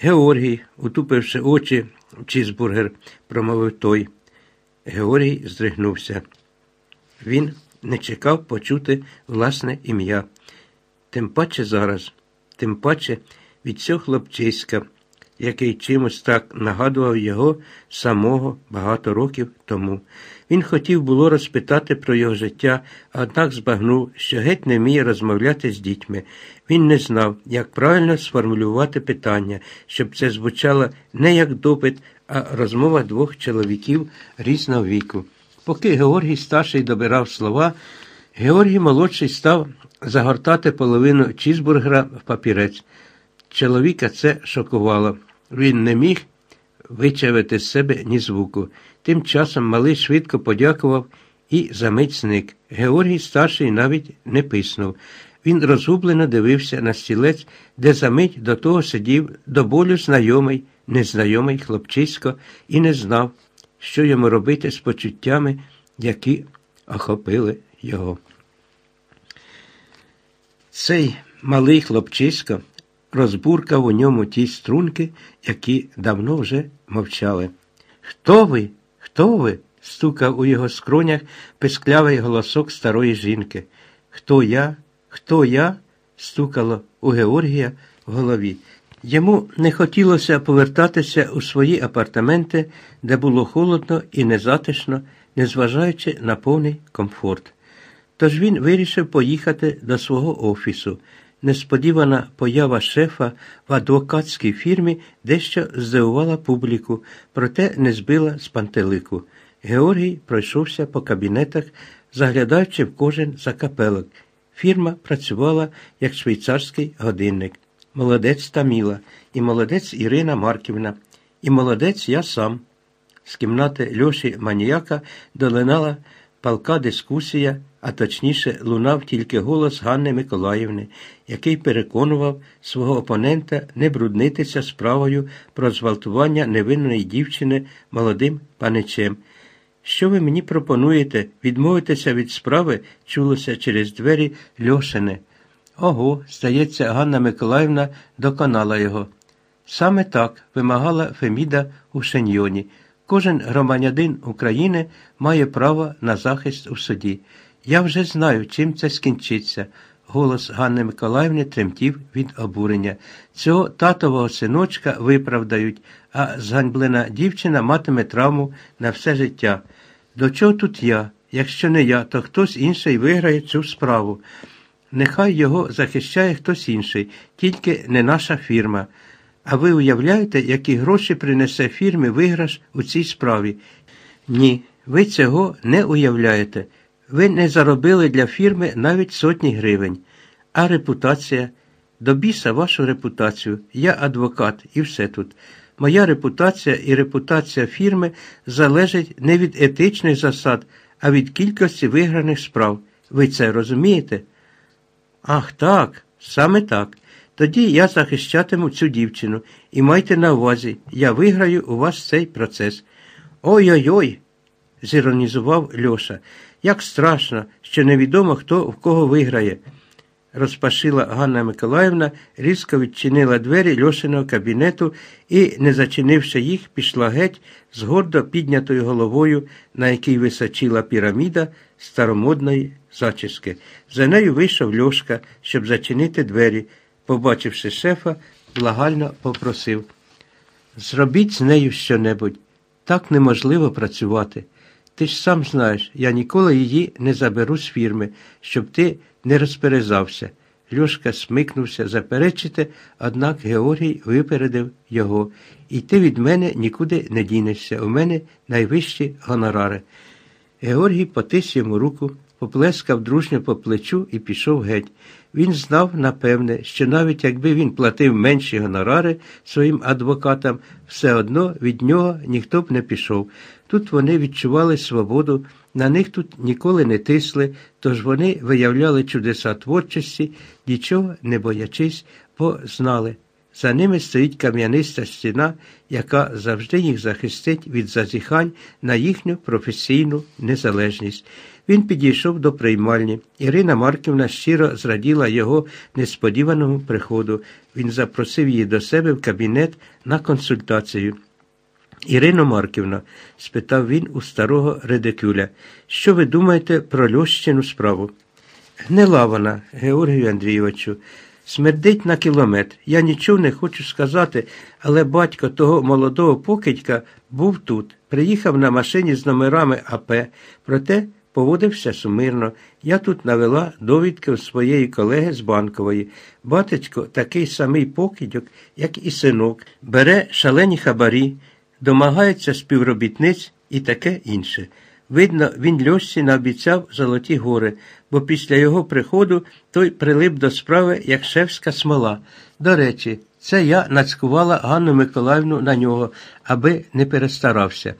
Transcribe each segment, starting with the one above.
Георгій, утупивши очі в чізбургер, промовив той. Георгій здригнувся. Він не чекав почути власне ім'я. Тим паче зараз, тим паче від цього хлопчиська, який чимось так нагадував його самого багато років тому. Він хотів було розпитати про його життя, однак збагнув, що геть не вміє розмовляти з дітьми. Він не знав, як правильно сформулювати питання, щоб це звучало не як допит, а розмова двох чоловіків різного віку. Поки Георгій старший добирав слова, Георгій молодший став загортати половину чізбургера в папірець. Чоловіка це шокувало. Він не міг вичавити з себе ні звуку. Тим часом малий швидко подякував і за мить зник. Георгій старший навіть не писнув. Він розгублено дивився на стілець, де за мить до того сидів до болю знайомий, незнайомий хлопчисько і не знав, що йому робити з почуттями, які охопили його. Цей малий хлопчисько розбуркав у ньому ті струнки, які давно вже мовчали. Хто ви? Хто ви? стукав у його скронях писклявий голосок старої жінки. Хто я? Хто я? стукало у Георгія в голові. Йому не хотілося повертатися у свої апартаменти, де було холодно і незатишно, незважаючи на повний комфорт. Тож він вирішив поїхати до свого офісу. Несподівана поява шефа в адвокатській фірмі дещо здивувала публіку, проте не збила з пантелику. Георгій пройшовся по кабінетах, заглядаючи в кожен закапелок. Фірма працювала як швейцарський годинник. Молодець Таміла, і молодець Ірина Марківна, і молодець я сам. З кімнати Льоші Маніяка долинала палка дискусія, а точніше лунав тільки голос Ганни Миколаївни, який переконував свого опонента не бруднитися справою про зґвалтування невинної дівчини молодим паничем. Що ви мені пропонуєте? Відмовитися від справи чулося через двері Льошине. Ого, здається, Ганна Миколаївна доконала його. Саме так вимагала Феміда у Шеньйоні. Кожен громадянин України має право на захист у суді. Я вже знаю, чим це скінчиться. Голос Ганни Миколаївни тремтів від обурення. Цього татового синочка виправдають, а зганьблена дівчина матиме травму на все життя. До чого тут я? Якщо не я, то хтось інший виграє цю справу. Нехай його захищає хтось інший, тільки не наша фірма. А ви уявляєте, які гроші принесе фірмі виграш у цій справі? Ні, ви цього не уявляєте. Ви не заробили для фірми навіть сотні гривень. А репутація? До біса вашу репутацію. Я адвокат і все тут. Моя репутація і репутація фірми залежать не від етичних засад, а від кількості виграних справ. Ви це розумієте? Ах так, саме так. Тоді я захищатиму цю дівчину і майте на увазі, я виграю у вас цей процес. Ой-ой-ой, зіронізував Льоша. Як страшно, що невідомо, хто в кого виграє. Розпашила Ганна Миколаївна, різко відчинила двері Льошиного кабінету і, не зачинивши їх, пішла геть з гордо піднятою головою, на якій височила піраміда старомодної зачіски. За нею вийшов Льошка, щоб зачинити двері. Побачивши шефа, благально попросив Зробіть з нею щонебудь. Так неможливо працювати. Ти ж сам знаєш, я ніколи її не заберу з фірми, щоб ти не розперезався. Льошка смикнувся заперечити, однак Георгій випередив його. І ти від мене нікуди не дінешся. У мене найвищі гонорари. Георгій потис йому руку, поплескав дружньо по плечу і пішов геть. Він знав, напевне, що навіть якби він платив менші гонорари своїм адвокатам, все одно від нього ніхто б не пішов. Тут вони відчували свободу, на них тут ніколи не тисли, тож вони виявляли чудеса творчості, нічого не боячись, бо знали. За ними стоїть кам'яниста стіна, яка завжди їх захистить від зазіхань на їхню професійну незалежність. Він підійшов до приймальні. Ірина Марківна щиро зраділа його несподіваному приходу. Він запросив її до себе в кабінет на консультацію. Ірино Марківна, спитав він у старого редикюля, що ви думаєте про Льощину справу? Гнила вона, Георгію Андрійовичу, смердить на кілометр. Я нічого не хочу сказати, але батько того молодого покидька був тут, приїхав на машині з номерами АП, проте поводився сумирно. Я тут навела довідки у своєї колеги з банкової. Батечко такий самий покидьок, як і синок, бере шалені хабарі, домагається співробітниць і таке інше. Видно, він Льошці наобіцяв золоті гори, бо після його приходу той прилип до справи, як шефська смола. До речі, це я нацькувала Ганну Миколаївну на нього, аби не перестарався.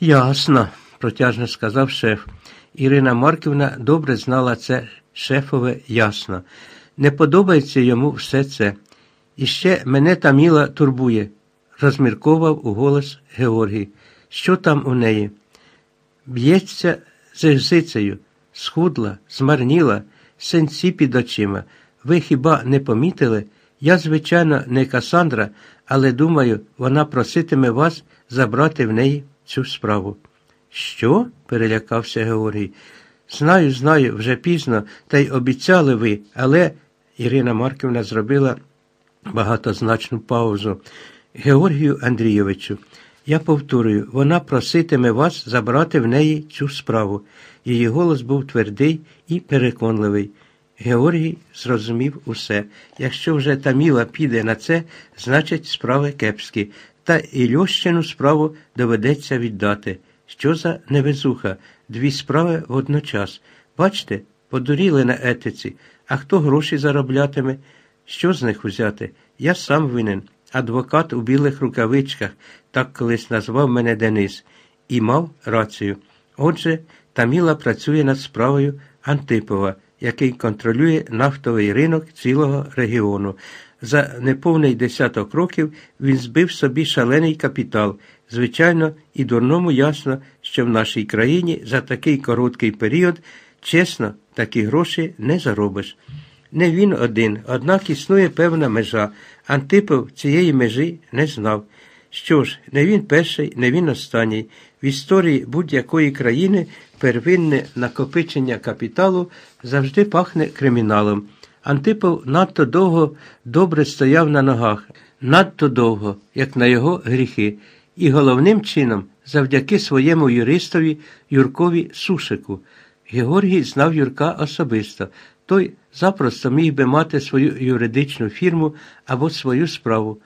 Ясно, протяжно сказав шеф. Ірина Марківна добре знала це шефове ясно. Не подобається йому все це. І ще мене та міла турбує, розмірковав у голос Георгій. Що там у неї? Б'ється з егзицею, схудла, змарніла, сенці під очима. Ви хіба не помітили? Я, звичайно, не Касандра, але думаю, вона проситиме вас забрати в неї цю справу. Що? перелякався Георгій. Знаю, знаю, вже пізно, та й обіцяли ви, але Ірина Марківна зробила багатозначну паузу. Георгію Андрійовичу, я повторюю, вона проситиме вас забрати в неї цю справу. Її голос був твердий і переконливий. Георгій зрозумів усе. Якщо вже Таміла піде на це, значить, справи кепські, та і Льощину справу доведеться віддати. Що за невезуха? Дві справи водночас. Бачте, подуріли на етиці. А хто гроші зароблятиме? Що з них взяти? Я сам винен. Адвокат у білих рукавичках, так колись назвав мене Денис, і мав рацію. Отже, Таміла працює над справою Антипова, який контролює нафтовий ринок цілого регіону. За неповний десяток років він збив собі шалений капітал. Звичайно, і дурному ясно, що в нашій країні за такий короткий період чесно такі гроші не заробиш. Не він один, однак існує певна межа. Антипов цієї межі не знав. Що ж, не він перший, не він останній. В історії будь-якої країни первинне накопичення капіталу завжди пахне криміналом. Антипов надто довго добре стояв на ногах, надто довго, як на його гріхи, і головним чином завдяки своєму юристові Юркові Сушику. Георгій знав Юрка особисто. Той запросто міг би мати свою юридичну фірму або свою справу.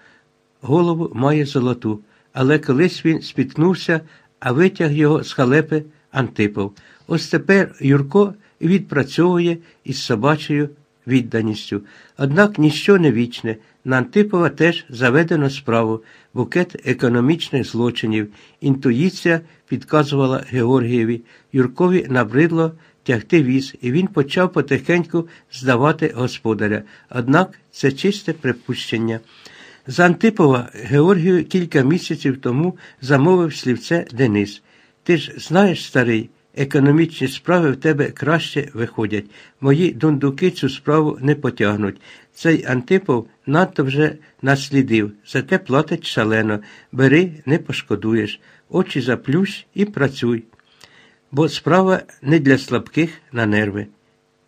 Голову має золоту, але колись він спіткнувся, а витяг його з халепи Антипов. Ось тепер Юрко відпрацьовує із собачою відданістю. Однак ніщо не вічне. На Антипова теж заведено справу, букет економічних злочинів. Інтуїція підказувала Георгієві. Юркові набридло тягти віз, і він почав потихеньку здавати господаря. Однак це чисте припущення. З Антипова Георгію кілька місяців тому замовив слівце Денис. Ти ж знаєш, старий, економічні справи в тебе краще виходять. Мої дундуки цю справу не потягнуть. Цей Антипов надто вже наслідив, зате платить шалено. Бери, не пошкодуєш, очі заплющ і працюй. Бо справа не для слабких на нерви.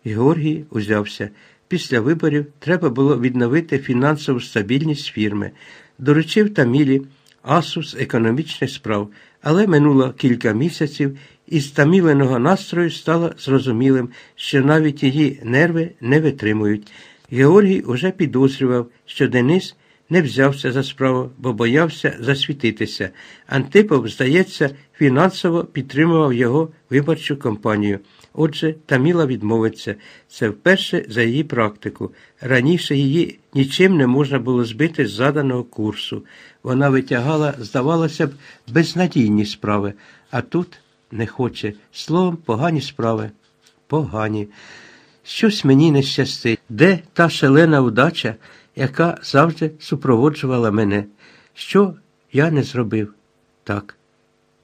Георгій узявся. Після виборів треба було відновити фінансову стабільність фірми. Доручив Тамілі асу з економічних справ, але минуло кілька місяців, і з таміленого настрою стало зрозумілим, що навіть її нерви не витримують. Георгій уже підозрював, що Денис не взявся за справу, бо боявся засвітитися. Антипов, здається, фінансово підтримував його виборчу кампанію. Отже, Таміла відмовиться. Це вперше за її практику. Раніше її нічим не можна було збити з заданого курсу. Вона витягала, здавалося б, безнадійні справи, а тут не хоче. Словом, погані справи. Погані. Щось мені не щастить. Де та шалена удача, яка завжди супроводжувала мене? Що я не зробив? Так.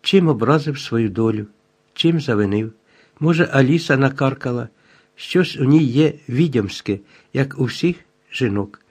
Чим образив свою долю, чим завинив? Може, Аліса накаркала. Щось у ній є відьомське, як у всіх жінок.